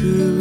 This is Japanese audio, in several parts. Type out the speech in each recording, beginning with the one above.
You.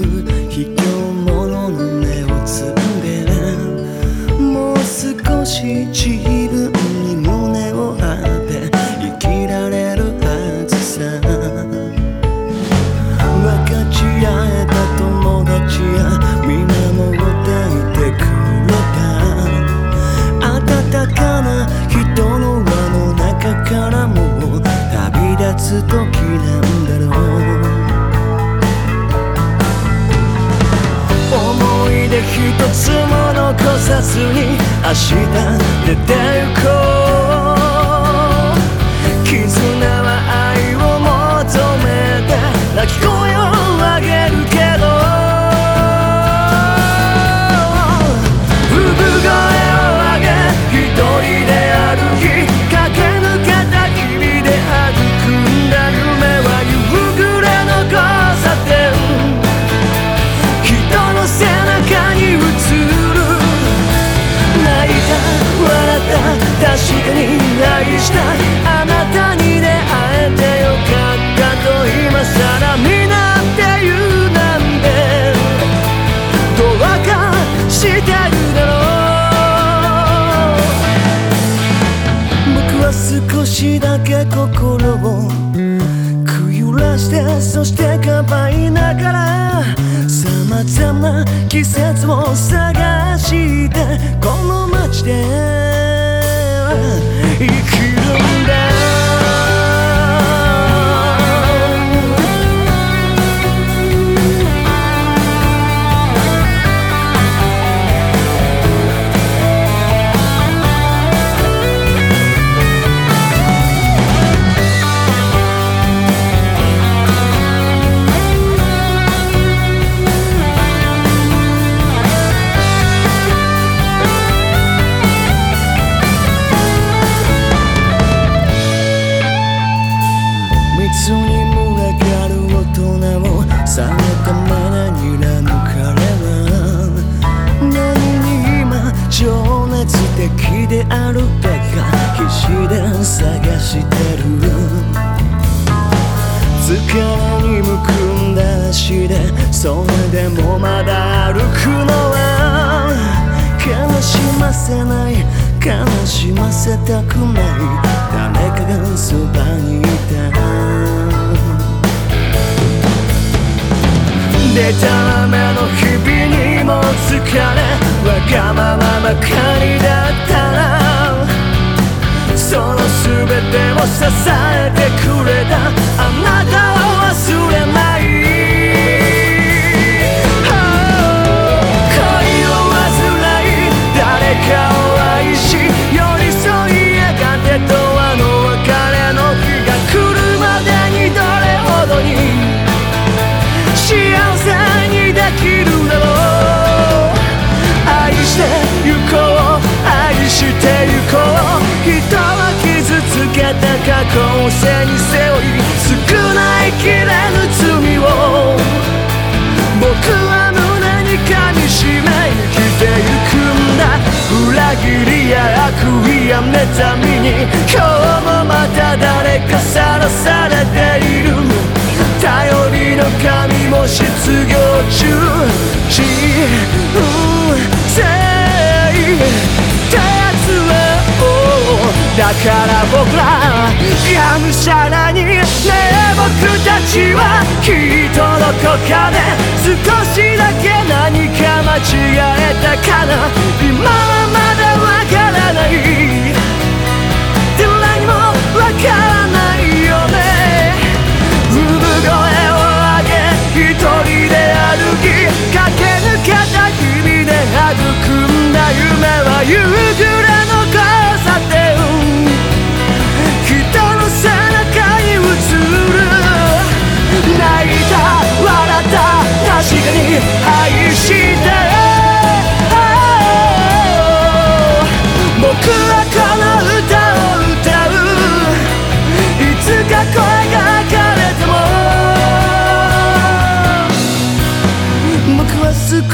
て一つも残さずに明日出て行こうしだけ心をくゆらしてそしてかばいながらさまざまな季節を探してこの街でに群がる大人を冷めた目で睨む彼は何に今情熱的であるべか必死で探してる疲れにむくんだ足でそれでもまだ歩く。たらめの日々にも疲れわがままばかりだったらその全てを支えてくれたあなたてゆこう人は傷つけた過去を背に背負い少ないきれぬ罪を僕は胸に噛みしめ生きてゆくんだ。裏切りや悪意や妬みに今日もまた誰かさらされている。頼りの神も失業中。人生から僕らがむしゃらにねえ僕たちはきっとどこかで少しだけ何か間違えたかな今はまだわからない誰にもわからないよね。産声を上げ一人で歩き駆け抜けた日々で育んだ夢は夕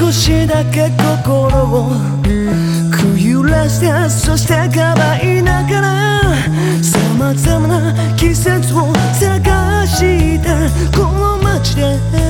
少しだけ心をくゆらしてそしてかばいながらさまざまな季節を探してこの街で。